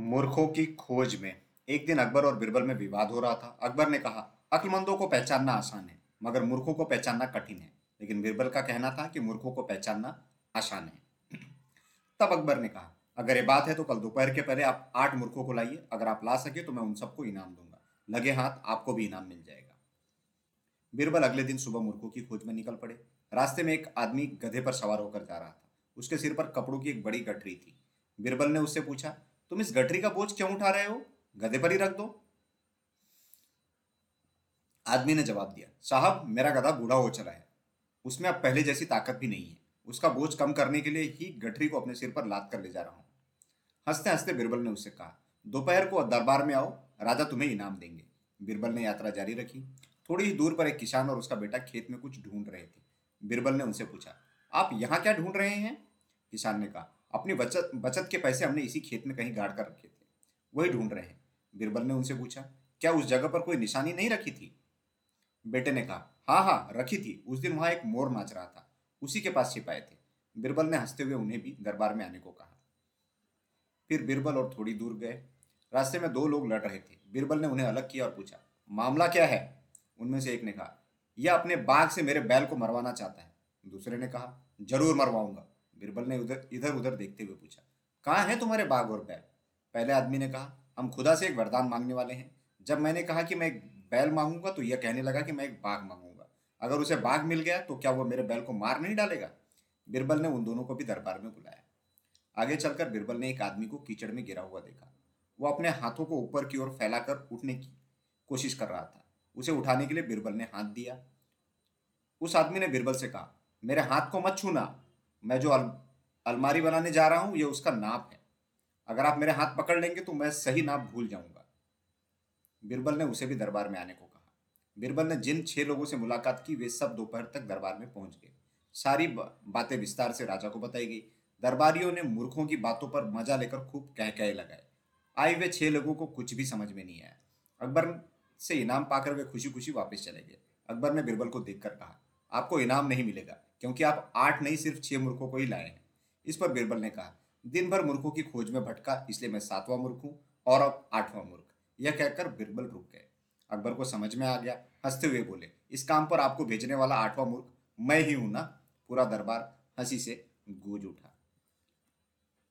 मूर्खों की खोज में। एक दिन अकबर और बिरबल में विवाद हो रहा था। अकबर ने कहा, अक्लमंदों को पहचानना आसान है, मगर मूर्खों को पहचानना कठिन है। लेकिन बिरबल का कहना था कि मूर्खों को पहचानना आसान है। तब अकबर ने कहा, अगर ये बात है तो कल दोपहर के पहले आप आठ मूर्खों को लाइए। अगर आप ला सके तो मैं उन सबको इनाम दूँगा। लगे हाथ, आपको भी इनाम मिल जाएगा। बिरबल अगले दिन सुबह मूर्खों की खोज में निकल पड़े। रास्ते में एक आदमी गधे पर सवार होकर जा रहा था। उसके सिर पर कपड़ों की एक बड़ी गठरी थी। बिरबल ने उससे पूछा तुम इस गठरी का बोझ क्यों उठा रहे हो? गधे पर ही रख दो। आदमी ने जवाब दिया, साहब, मेरा गधा बूढ़ा हो चला है। उसमें अब पहले जैसी ताकत भी नहीं है। उसका बोझ कम करने के लिए ही गठरी को अपने सिर पर लाद कर ले जा रहा हूँ। हँसते हँसते बिरबल ने उससे कहा, दोपहर को दरबार में आओ, राजा तुम्हें इनाम देंगे। बिरबल ने यात्रा जारी रखी। थोड़ी ही दूर पर एक किसान और उसका बेटा खेत में कुछ ढूंढ रहे थे। बिरबल ने उनसे पूछा, आप यहाँ क्या ढूंढ रहे हैं? किसान ने कहा अपनी बचत बचत के पैसे हमने इसी खेत में कहीं गाड़ कर रखे थे। वही ढूंढ रहे हैं। बिरबल ने उनसे पूछा, क्या उस जगह पर कोई निशानी नहीं रखी थी? बेटे ने कहा हाँ हाँ रखी थी। उस दिन वहाँ एक मोर नाच रहा था। उसी के पास छिपाए थे। बिरबल ने हँसते हुए उन्हें भी दरबार में आने को कहा। फिर बिरबल और थोड़ी दूर गए। रास्ते में दो लोग लड़ रहे थे। बिरबल ने उन्हें अलग किया और पूछा, मामला क्या है? उनमें से एक ने कहा, यह अपने बाघ से मेरे बैल को मरवाना चाहता है। दूसरे ने कहा, ज़रूर मरवाऊँगा। बिरबल ने उधर, इधर उधर देखते हुए पूछा, कहाँ है तुम्हारे बाघ और बैल? पहले आदमी ने कहा, हम खुदा से एक वरदान मांगने वाले हैं। जब मैंने कहा कि मैं एक बैल मांगूँगा तो यह कहने लगा कि मैं एक बाघ मांगूँगा। अगर उसे बाघ मिल गया तो क्या वो मेरे बैल को मार नहीं डालेगा? बिरबल ने उन दोनों को भी दरबार में बुलाया। आगे चलकर बिरबल ने एक आदमी को कीचड़ में गिरा हुआ देखा। वो अपने हाथों को ऊपर की ओर फैलाकर उठने की कोशिश कर रहा था। उसे उठाने के लिए बिरबल ने हाथ दिया। उस आदमी ने बिरबल से कहा, मेरे हाथ को मत छूना। मैं जो अल, अलमारी बनाने जा रहा हूँ ये उसका नाप है। अगर आप मेरे हाथ पकड़ लेंगे तो मैं सही नाप भूल जाऊँगा। बिरबल ने उसे भी दरबार में आने को कहा। बिरबल ने जिन छह लोगों से मुलाकात की वे सब दोपहर तक दरबार में पहुँच गए। सारी बातें विस्तार से राजा को बताई गई। दरबारियों ने मूर्खों की बातों पर मज़ा लेकर खूब कह कह लगाए। आए वे छह लोगों को कुछ भी समझ में नहीं आया। अकबर से इनाम पाकर वे खुशी खुशी वापस चले गए। अकबर ने बिरबल को देखकर कहा आपको इनाम नहीं मिलेगा। क्योंकि आप आठ नहीं, सिर्फ़ छह मूर्खों को ही लाए हैं। इस पर बीरबल ने कहा दिन भर मूर्खों की खोज में भटका, इसलिए मैं सातवां मूर्ख हूँ और अब आठवां मूर्ख। यह कहकर बीरबल रुक गए। अकबर को समझ में आ गया, हँसते हुए बोले, इस काम पर आपको भेजने वाला आठवां मूर्ख मैं ही हूँ ना? पूरा दरबार हँसी से गूंज उठा।